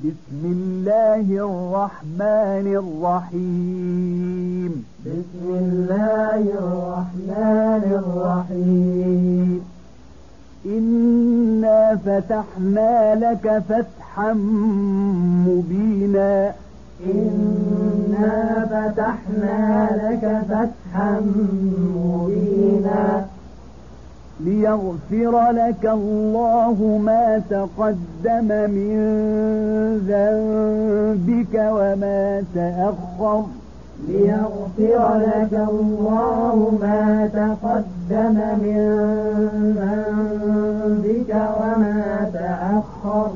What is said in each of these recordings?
بسم الله الرحمن الرحيم. بسم الله الرحمن الرحيم. إنا فتحنا لك فتحا مبينا. إنا فتحنا لك فتحا مبينا. ليغفر لك الله ما تقدم من ذنبك وما تأخر. ليغفر لك الله ما تقدم من ذنبك وما تأخر.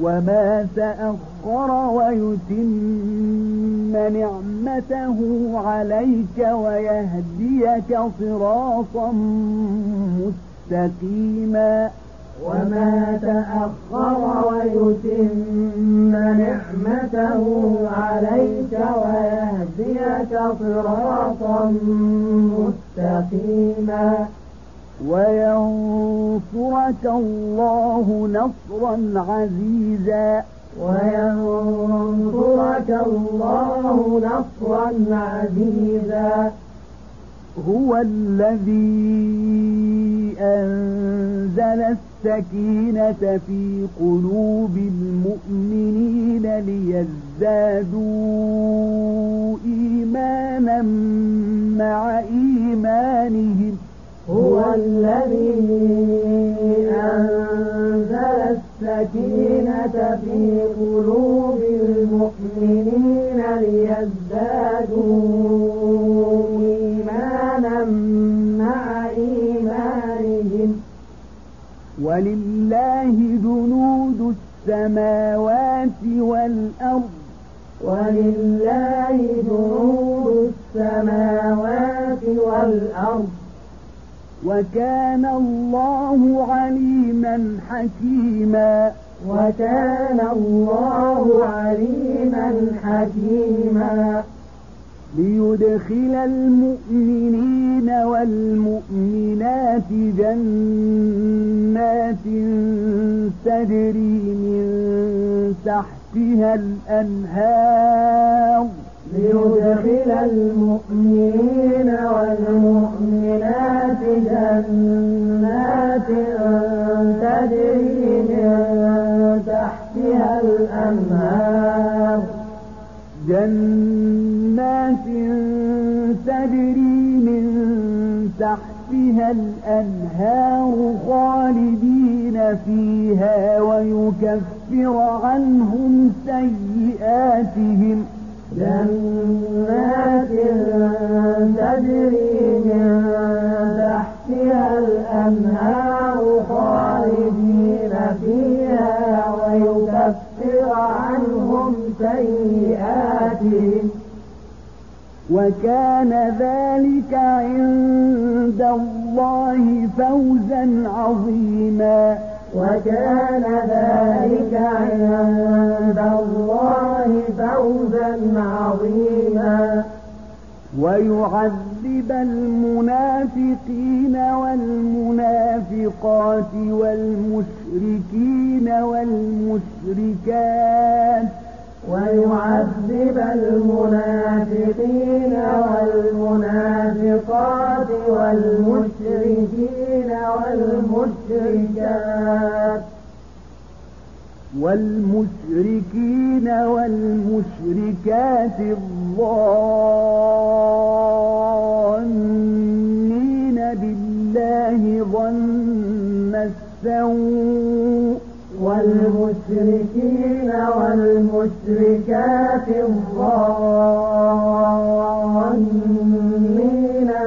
وما تأخر ويتم نعمته عليك ويهديك صراطا مستقيما. وما تأخر ويتم نعمته عليك ويهديك صراطا مستقيما. وينصرك الله نصرا عزيزا. وينصرك الله نصرا عزيزا. هو الذي أنزل السكينة في قلوب المؤمنين ليزدادوا إيمانا مع إيمانهم. هو الذي أنزل السكينة في والأرض ولله جنود السماوات والأرض وكان الله عليما حكيما وكان الله عليما حكيما ليدخل المؤمنين والمؤمنات جنات تجري من تحتها الأنهار ليدخل المؤمنين والمؤمنات جنات تجري من تحتها الأنهار. جنات تجري من تحتها الأنهار خالدين فيها ويكفر عنهم سيئاتهم جنات تجري من تحتها الأنهار خالدين فيها ويكفر عنهم سيئاتهم وكان ذلك عند الله فوزا عظيما وكان ذلك عند الله فوزا عظيما. ويعذب المنافقين والمنافقات والمشركين والمشركات. ويعذب المنافقين والمنافقات والمشركين والمشركات. والمشركين والمشركات الظانين بالله ظن السوء. والمشركين والمشركات الظانين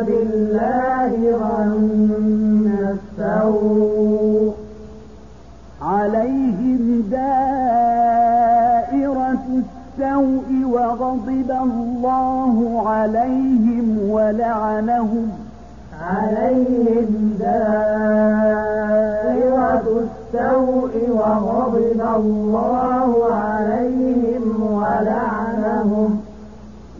بالله ظن وغضب الله عليهم ولعنهم عليهم دائرة السوء وغضب الله عليهم ولعنهم.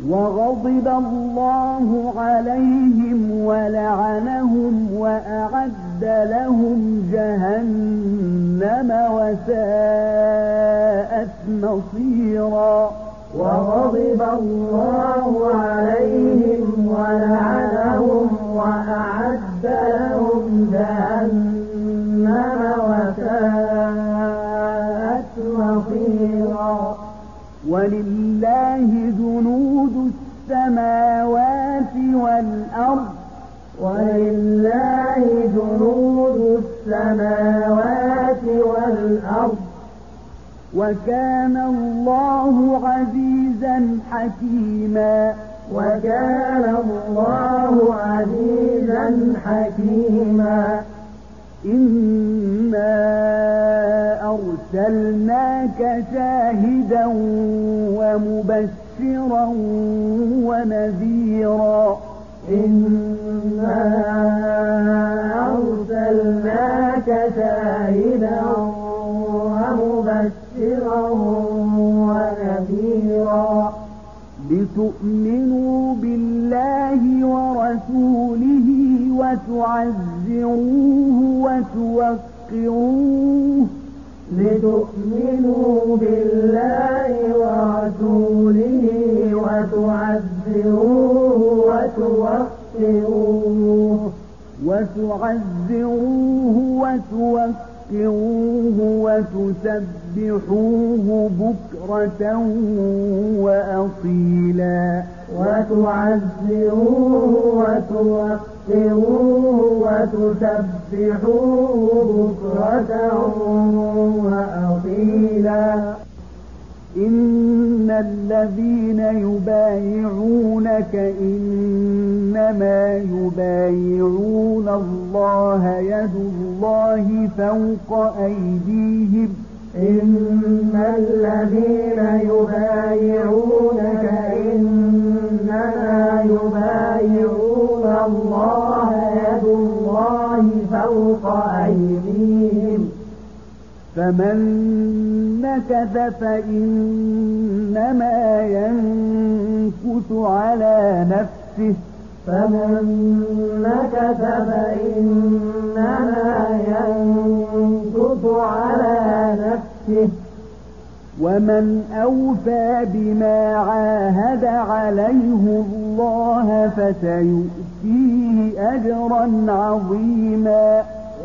وغضب الله عليهم ولعنهم وأعد لهم جهنم وساءت نصيرا وغضب الله وكان الله عزيزا حكيما. وكان الله عزيزا حكيما. إنا أرسلناك شاهدا ومبشرا ونذيرا. إنا أرسلناك شاهدا ومبشرا ونذيرا. لتؤمنوا بالله ورسوله وتعزروه وتوقروه. لتؤمنوا بالله ورسوله وتعزروه وتوقروه. وتعزروه وتوقروه. وتسبحوه بكرة وأصيلا وتعزروه وتوقروه وتسبحوه بكرة وأصيلا إن الذين يبايعونك إنما يبايعون الله يد الله فوق أيديهم إن الذين يبايعونك إنما يبايعون الله يد الله فوق أيديهم فمن نكث فإنما ينكث على نفسه. فمن نكث فإنما ينكث على نفسه. ومن أوفى بما عاهد عليه الله فسيؤتيه أجرا عظيما.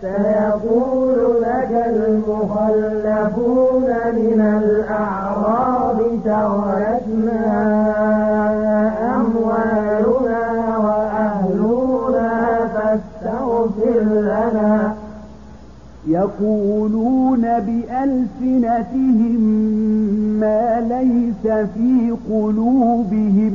سيقول لك المخلفون من الأعراب شغلتنا أموالنا وأهلنا فاستغفر لنا. يقولون بألسنتهم ما ليس في قلوبهم.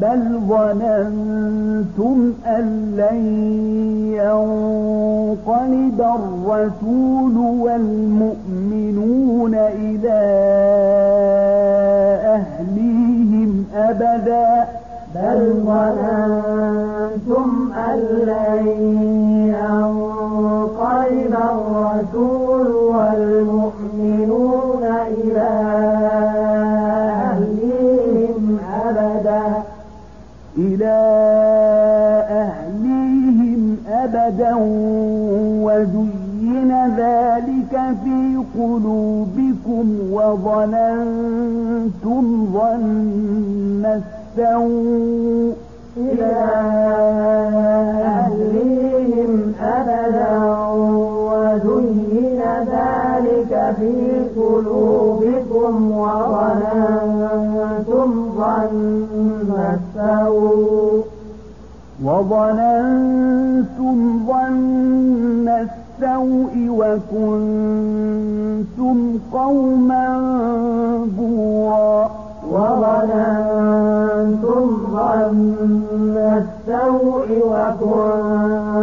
بل ظننتم أن لن ينقلب الرسول والمؤمنون إلى أهليهم أبدا بل ظننتم أن لن ينقلب الرسول السوء إلى أهليهم أبدا وزين ذلك في قلوبكم وظننتم ظن السوء وظننتم ظن السوء وكنتم قوما وكنتم ظن السوء وكنتم